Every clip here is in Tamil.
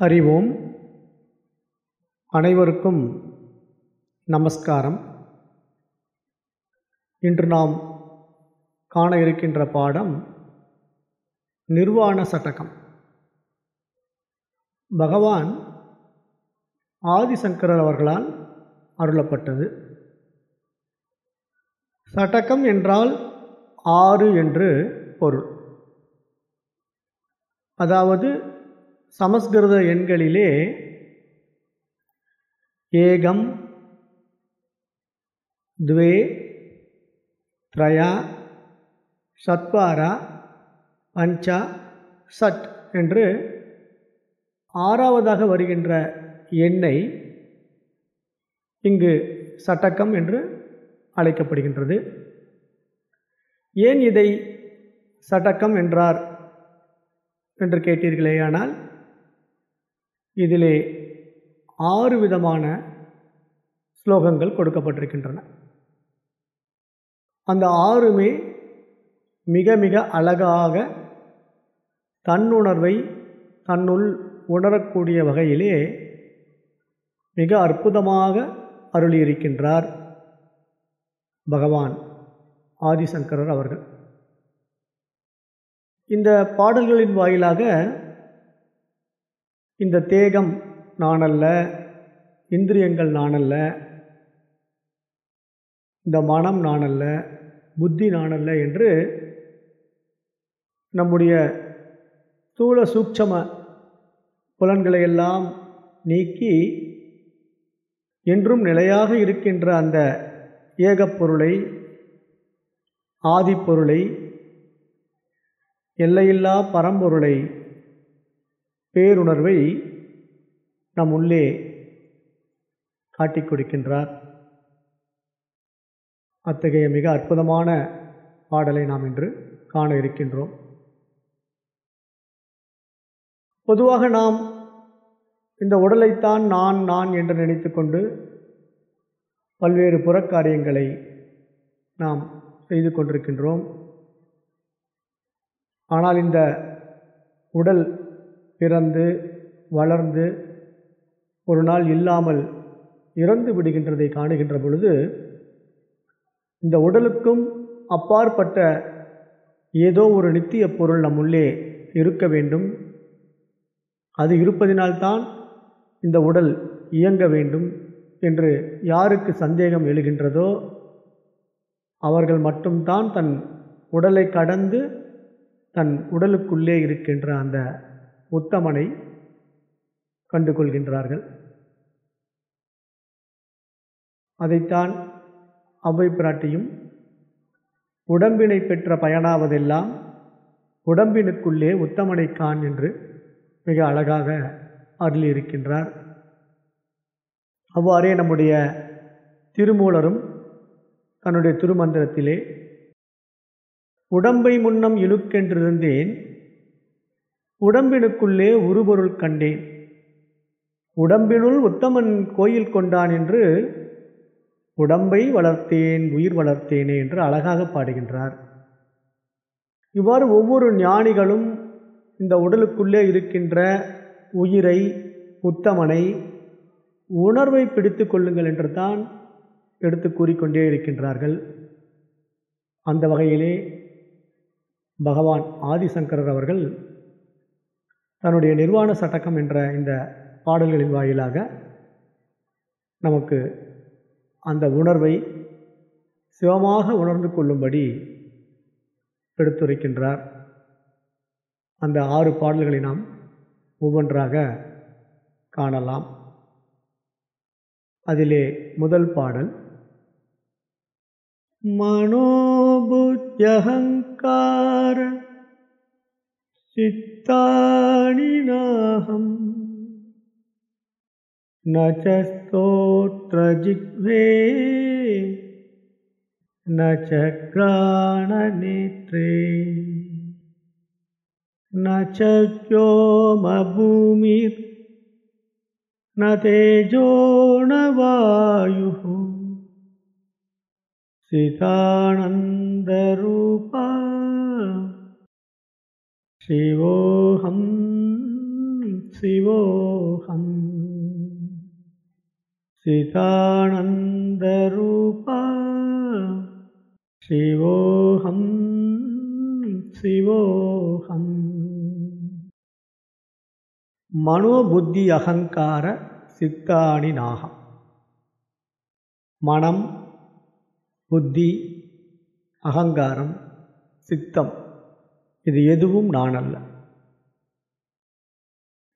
ஹரி ஓம் அனைவருக்கும் நமஸ்காரம். இன்று நாம் காண இருக்கின்ற பாடம் நிர்வாண சட்டகம். பகவான் ஆதிசங்கரர் அவர்களால் அருளப்பட்டது. சட்டகம் என்றால் ஆறு என்று பொருள். அதாவது சமஸ்கிருத எண்களிலே ஏகம் துவே த்ரயா சத்வாரா பஞ்சா சட் என்று ஆறாவதாக வருகின்ற எண்ணை இங்கு சட்டக்கம் என்று அழைக்கப்படுகின்றது. ஏன் இதை சட்டக்கம் என்றார் என்று கேட்டீர்களேயானால் இதிலே ஆறு விதமான ஸ்லோகங்கள் கொடுக்கப்பட்டிருக்கின்றன. அந்த ஆறுமே மிக மிக அழகாக தன்னுணர்வை தன்னுள் உணரக்கூடிய வகையிலே மிக அற்புதமாக அருளியிருக்கின்றார் பகவான் ஆதிசங்கரர் அவர்கள். இந்த பாடல்களின் வாயிலாக இந்த தேகம் நானல்ல இந்திரியங்கள் நானல்ல இந்த மனம் நானல்ல புத்தி நானல்ல என்று நம்முடைய ஸ்தூல சூட்சம புலன்களை எல்லாம் நீக்கி என்றும் நிலையாக இருக்கின்ற அந்த ஏகப்பொருளை ஆதிப்பொருளை எல்லையில்லா பரம்பொருளை பேருணர்வை நம் உள்ளே காட்டிக் கொடுக்கின்றார். அத்தகைய மிக அற்புதமான பாடலை நாம் இன்று காண இருக்கின்றோம். பொதுவாக நாம் இந்த உடலைத்தான் நான் நான் என்று நினைத்து கொண்டு பல்வேறு புறக்காரியங்களை நாம் செய்து கொண்டிருக்கின்றோம். ஆனால் இந்த உடல் பிறந்து வளர்ந்து ஒரு நாள் இல்லாமல் இறந்து விடுகின்றதை காணுகின்ற பொழுது இந்த உடலுக்கும் அப்பாற்பட்ட ஏதோ ஒரு நித்திய பொருள் நம் உள்ளே இருக்க வேண்டும். அது இருப்பதினால்தான் இந்த உடல் இயங்க வேண்டும் என்று யாருக்கு சந்தேகம் எழுகின்றதோ அவர்கள் மட்டும்தான் தன் உடலை கடந்து தன் உடலுக்குள்ளே இருக்கின்ற அந்த உத்தமனை கண்டு கொள்கின்றார்கள் அதைத்தான் அவ்வை பிராட்டியும் உடம்பினை பெற்ற பயனாவதெல்லாம் உடம்பினுக்குள்ளே உத்தமனை கான் என்று மிக அழகாக அருளியிருக்கின்றார். அவ்வாறே நம்முடைய திருமூலரும் தன்னுடைய திருமந்திரத்திலே உடம்பை முன்னம் இழுக்கென்றிருந்தேன் உடம்பினுக்குள்ளே உருபொருள் கண்டேன். உடம்பினுள் உத்தமன் கோயில் கொண்டான் என்று உடம்பை வளர்த்தேன் உயிர் வளர்த்தேனே என்று அழகாக பாடுகின்றார். இவ்வாறு ஒவ்வொரு ஞானிகளும் இந்த உடலுக்குள்ளே இருக்கின்ற உயிரை உத்தமனை உணர்வை பிடித்து கொள்ளுங்கள் என்று தான் எடுத்து கூறிக்கொண்டே இருக்கின்றார்கள். அந்த வகையிலே பகவான் ஆதிசங்கரர் அவர்கள் தன்னுடைய நிர்வாண சட்டகம் என்ற இந்த பாடல்களின் வாயிலாக நமக்கு அந்த உணர்வை சிவமாக உணர்ந்து கொள்ளும்படி எடுத்துரைக்கின்றார். அந்த ஆறு பாடல்களை நாம் ஒவ்வொன்றாக காணலாம். அதிலே முதல் பாடல் மனோபுத்தியகங்கார चित्ताणिनाहम् न च स्तोत्र जिह्वे न च ग्राणनेत्रे न च व्योमभूमिर् न तेजो न वायुः। सितानन्दरूपा சிவோகம் சிதானந்தரூபா சிவோகம் சிவோகம் மனோபுத்தி அகங்கார சித்தாணி நாகம். மனம் புத்தி அகங்காரம் சித்தம். இது எதுவும் நான் அல்ல.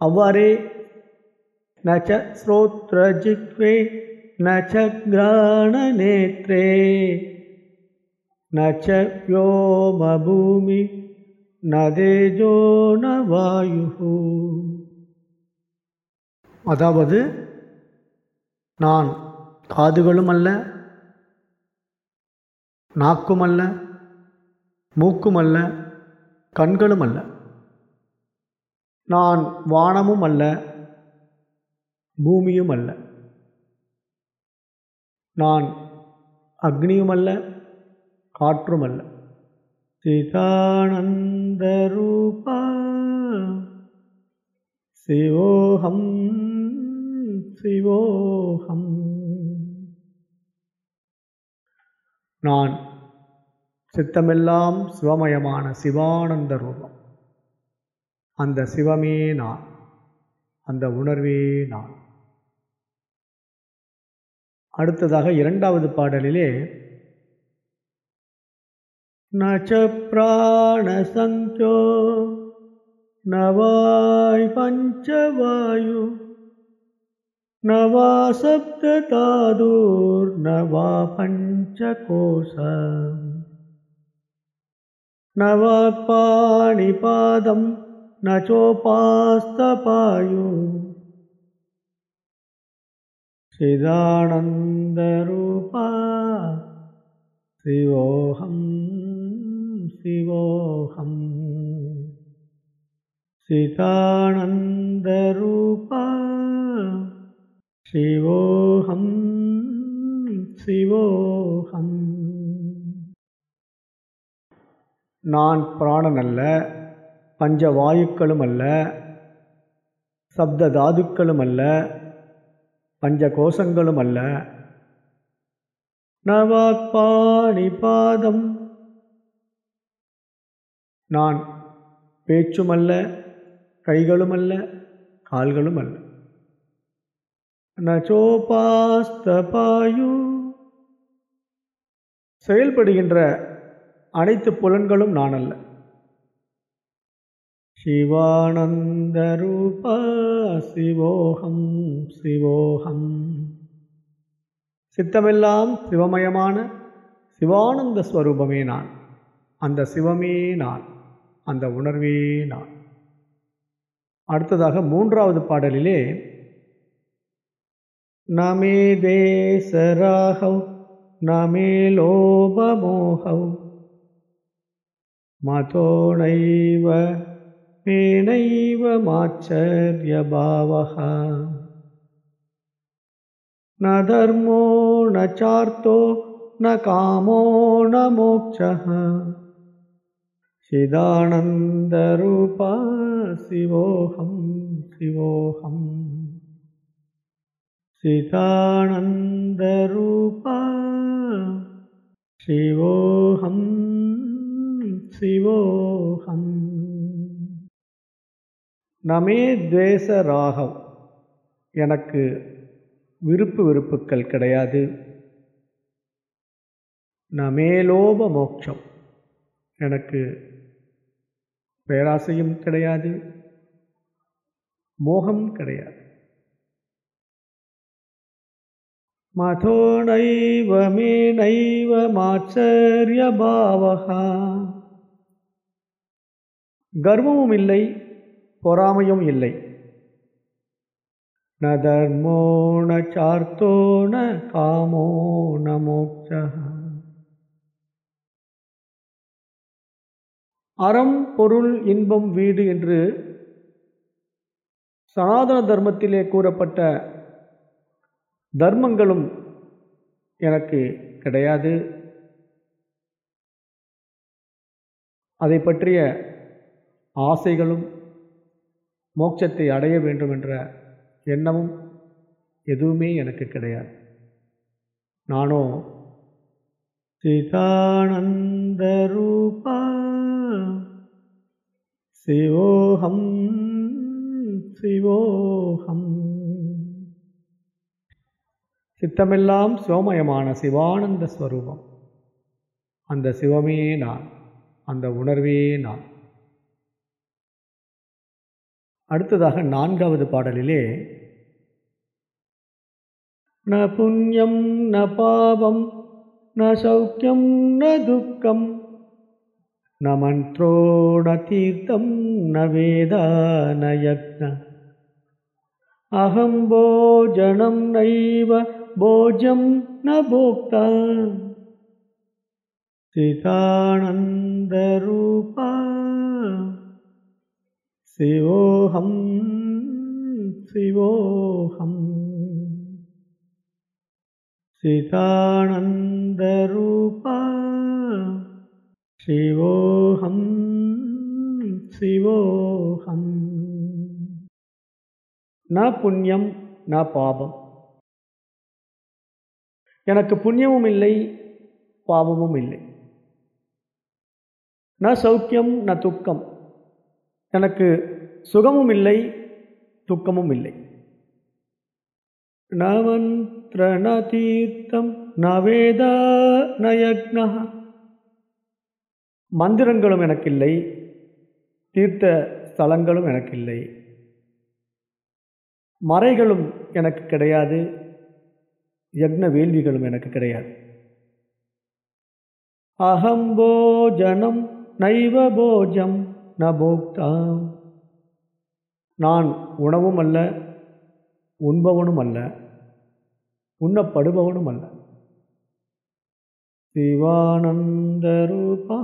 அவ்வாறே நச்ச ஸ்ரோத்ர ஜிக்வே நச்ச கிராண நேத்ரே நச்ச வியோம பூமி நதேஜோ வாயு அதாவது நான் காதுகளும் அல்ல நாக்குமல்ல அல்ல மூக்கும் அல்ல கண்களும் அல்ல. நான் வானமும் அல்ல பூமியும் அல்ல. நான் அக்னியும் அல்ல காற்றும் அல்ல. சிதானந்தரூபா சிவோகம் சிவோகம். நான் சித்தமெல்லாம் சிவமயமான சிவானந்த ரூபம். அந்த சிவமே நான். அந்த உணர்வே நான். அடுத்ததாக இரண்டாவது பாடலிலே நச்ச பிராணசங்கியோ நவாய் பஞ்சவாயு நவா சப்ததாதூர் நவா न वाक्पाणिपादं न चोपास्तपायु। सिदानन्दरूपा शिवोऽहं शिवोऽहम् सिदानन्दिवोऽहं शिवोऽहम् நான் பிராணன் அல்ல பஞ்ச வாயுக்களும் அல்ல சப்த தாதுக்களும் அல்ல பஞ்ச கோஷங்களும் அல்ல. நவாத்பாணி பாதம். நான் பேச்சுமல்ல கைகளுமல்ல கால்களும் அல்ல. நச்சோபாஸ்தபாயு. செயல்படுகின்ற அனைத்து புலன்களும் நான் அல்ல சிவானந்தரூபா சிவோகம் சிவோகம். சித்தமெல்லாம் சிவமயமான சிவானந்த ஸ்வரூபமே நான். அந்த சிவமே நான் அந்த உணர்வே நான். அடுத்ததாக மூன்றாவது பாடலிலே நமே தேசராகவ் நமே லோபமோகவ் मतो नैव तेनैव माच्छर्यभावः न धर्मो न चार्तो न कामो न मोक्षः। चिदानन्दरूपा शिवोऽहं शिवोऽहम्। चिदानन्दरूपा शिवोऽहम्। சிவோகம் நமே துவேச ராகம் எனக்கு விருப்பு விருப்புக்கள் கிடையாது. நமேலோப மோட்சம் எனக்கு பேராசையும் கிடையாது. மோகம் கிடையாது. மதோ நைவ மே நைவ மாச்சரிய பாவகா கர்வமும் இல்லை பொறாமையும் இல்லை. ந தர்மோ ந சார்த்தோ ந காமோ ந அறம் பொருள் இன்பம் வீடு என்று சனாதன தர்மத்திலே கூறப்பட்ட தர்மங்களும் எனக்கு கிடையாது. அதை பற்றிய ஆசைகளும் மோட்சத்தை அடைய வேண்டும் என்ற எண்ணமும் எதுவுமே எனக்கு கிடையாது. நானோ சிதானந்த ரூபா சிவோகம் சிவோகம். சித்தமெல்லாம் சிவமயமான சிவானந்த ஸ்வரூபம். அந்த சிவமே நான் அந்த உணர்வே நான். அடுத்ததாக நான்காவது பாடலிலே ந புண்ணியம் ந பாவம் ந சௌக்கியம் ந துக்கம் ந மந்த்ரோ ந தீர்த்தம் ந வேதா ந யக்ன அகம் போஜனம் நைவ போஜம் ந போக்தா. சிதானந்தரூபா சிவோகம் சிவோகம் சிதானந்தரூபா சிவோகம் சிவோகம் ந புண்ணியம் ந பாபம். எனக்கு புண்ணியமும் இல்லை பாவமும் இல்லை. ந சௌக்கியம் ந துக்கம். எனக்கு சுகமும் இல்லை துக்கமும் இல்லை. ந ந தீர்த்தம் ந வேதா மந்திரங்களும் எனக்கில்லை தீர்த்த ஸ்தலங்களும் எனக்கில்லை. மறைகளும் எனக்கு கிடையாது யக்ன வேள்விகளும் எனக்கு கிடையாது. அகம் போஜனம் நைவ போஜம். ந போக்தா நான் உணவும் அல்ல உண்பவனும் அல்ல உண்ணப்படுபவனும் அல்ல சிவானந்தரூபா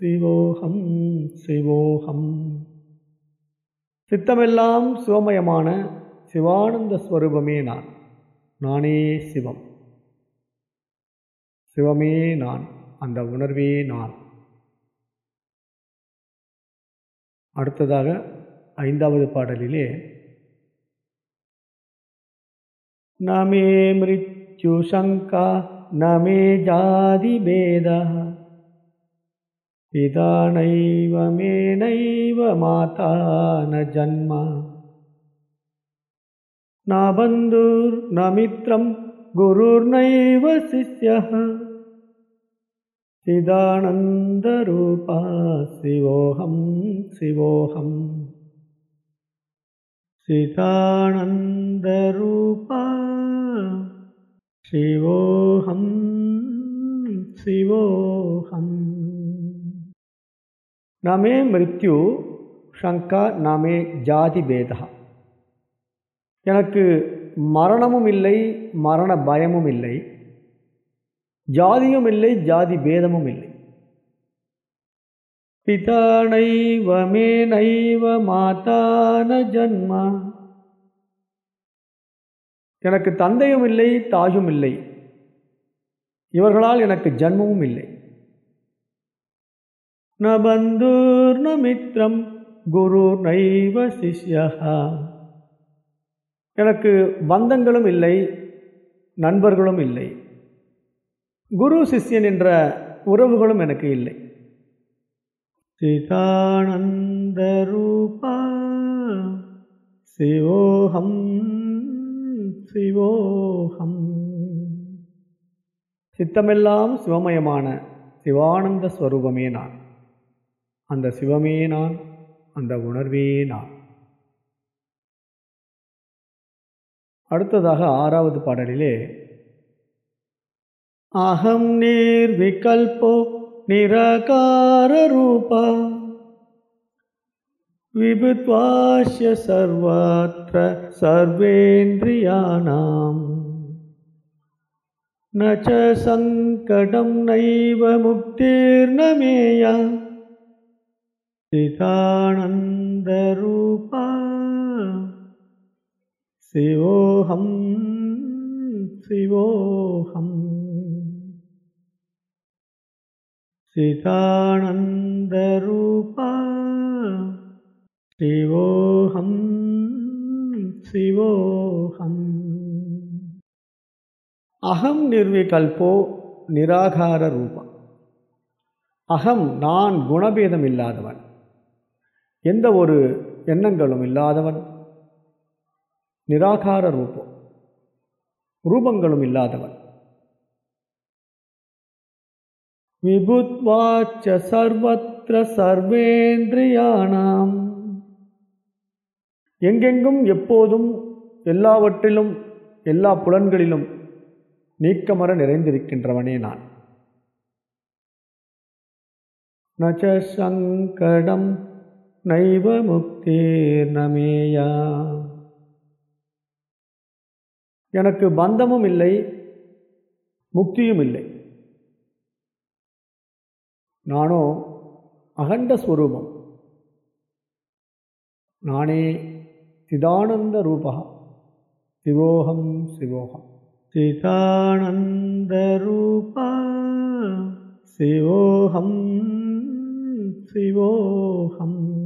சிவோகம் சிவோகம் சித்தமெல்லாம் சிவமயமான சிவானந்த ஸ்வரூபமே நான். நானே சிவம். சிவமே நான். அந்த உணர்வே நான். அடுத்ததாக ஐந்தாவது பாடலிலே நமே மிருத்யுசங்கா நமே ஜாதி பேதா பிதா நைவ மே நைவ மாதா ந ஜன்ம ந பந்துர் ந மித்ரம் குருர்நைவ சிஷ்யः சிதானந்தரூபா சிவோகம் சிவோகம். சிதானந்தரூபா சிவோகம் சிவோகம். நமே மிருத்யு சங்கா நாமே ஜாதி பேதா. எனக்கு மரணமும் இல்லை மரண பயமும் இல்லை. ஜாதியும் இல்லை ஜாதி பேதமும் இல்லை. பிதா நைவ மே நைவ மாதான ஜன்மா. எனக்கு தந்தையும் இல்லை தாயும் இல்லை. இவர்களால் எனக்கு ஜன்மமும் இல்லை. ந பந்தூர் ந மித்ரம் குரு நைவ சிஷ்யா எனக்கு பந்தங்களும் இல்லை நண்பர்களும் இல்லை. குரு சிஷ்யன் என்ற உறவுகளும் எனக்கு இல்லை. சிதானந்த ரூபா சிவோகம் சிவோகம் சித்தமெல்லாம் சிவமயமான சிவானந்த ஸ்வரூபமே நான். அந்த சிவமே நான் அந்த உணர்வே நான். அடுத்ததாக ஆறாவது பாடலிலே अहं निर्विकल्पो निराकाररूप। विभुत्वास्य सर्वत्र सर्वेन्द्रियाणाम्। न च सङ्कटं नैव मुक्तिर्न मेया। निरूपा शिवोऽहं शिवोऽहम्। சிதானந்தரூபா. சிவோகம் சிவோகம். அகம் நிர்விகல்போ நிராகார ரூபம் அகம் நான் குணபேதம் இல்லாதவன் எந்த ஒரு எண்ணங்களும் இல்லாதவன். நிராகார ரூபம் ரூபங்களும் இல்லாதவன். விபுத்வாச்ச சர்வத்திர சர்வேந்திரியானாம். எங்கெங்கும் எப்போதும் எல்லாவற்றிலும் எல்லா புலன்களிலும் நீக்கமர நிறைந்திருக்கின்றவனே நான். நச்ச சங்கடம் நைவ முக்தேர் நமேயா. எனக்கு பந்தமும் இல்லை முக்தியும் இல்லை. நானோ அகண்ட ஸ்வரூபம். நானே சிதானந்த ரூபா. சிவோகம் சிவோகம். சிதானந்த ரூபா. சிவோகம் சிவோகம்.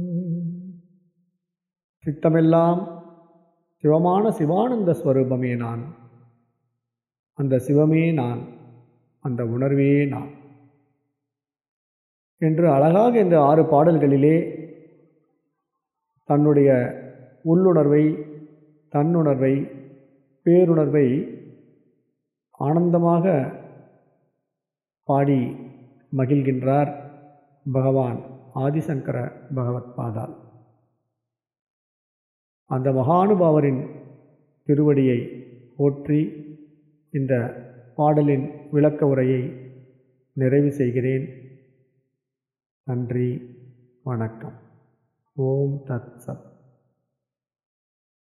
சித்தமெல்லாம் சிவமான சிவானந்த ஸ்வரூபமே நான். அந்த சிவமே நான். அந்த உணர்வே நான். என்று அழகாக இந்த ஆறு பாடல்களிலே தன்னுடைய உள்ளுணர்வை தன்னுணர்வை பேருணர்வை ஆனந்தமாக பாடி மகிழ்கின்றார் பகவான் ஆதிசங்கர பகவத் பாதால் அந்த மகானுபாவரின் திருவடியை போற்றி இந்த பாடலின் விளக்க உரையை நிறைவு செய்கிறேன். நன்றி வணக்கம். ஓம் தத் சத்.